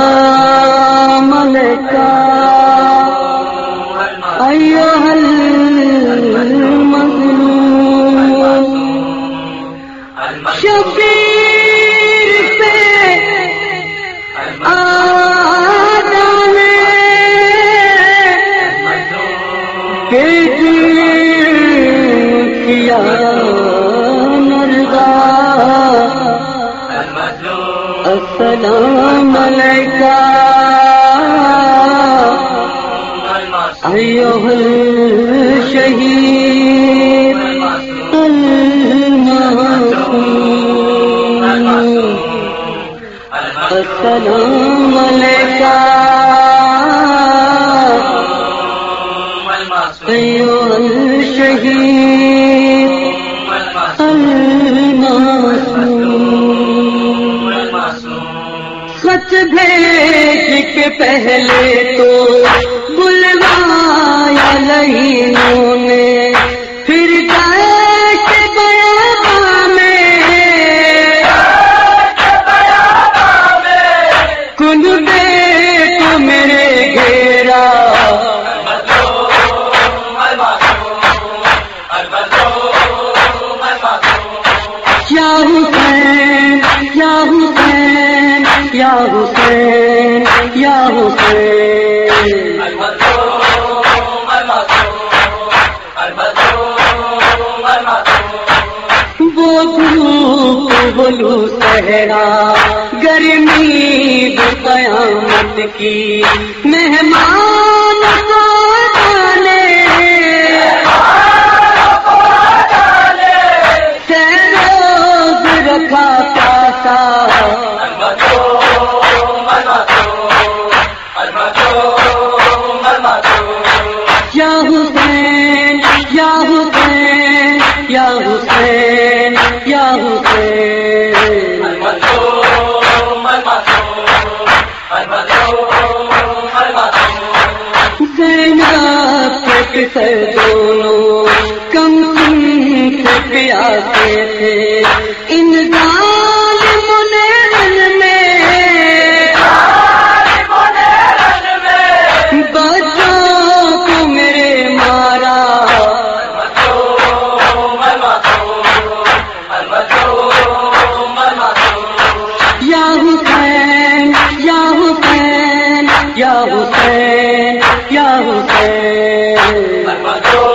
السلام علیکہ ایوہ المظلوم شبیر پہ آدانے سلام علیکہ ایوہ الشہید۔ السلام علیکہ سچ بھیج کے پہلے تو بلوایا لہینوں نے۔ حسین یا حسین۔ وہ دھوپ بولو صحرا گرمی قیامت کی مہمان یا حسین یا حسین یا حسین یا حسین۔ زینب کے پسر دونوں، کم سن سے پیاسے تھے۔ حسین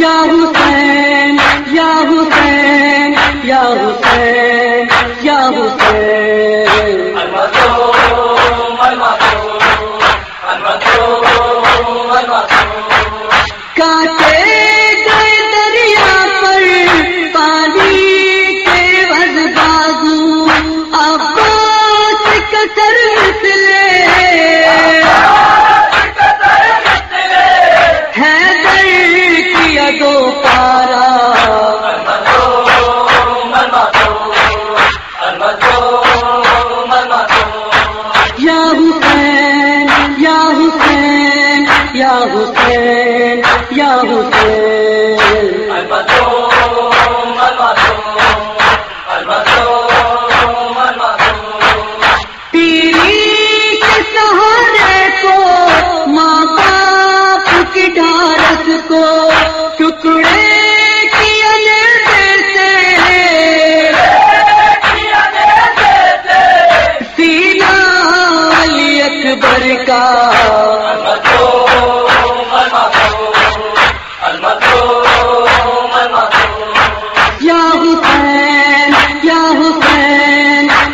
یا حسین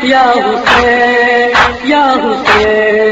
یا حسین یا حسین۔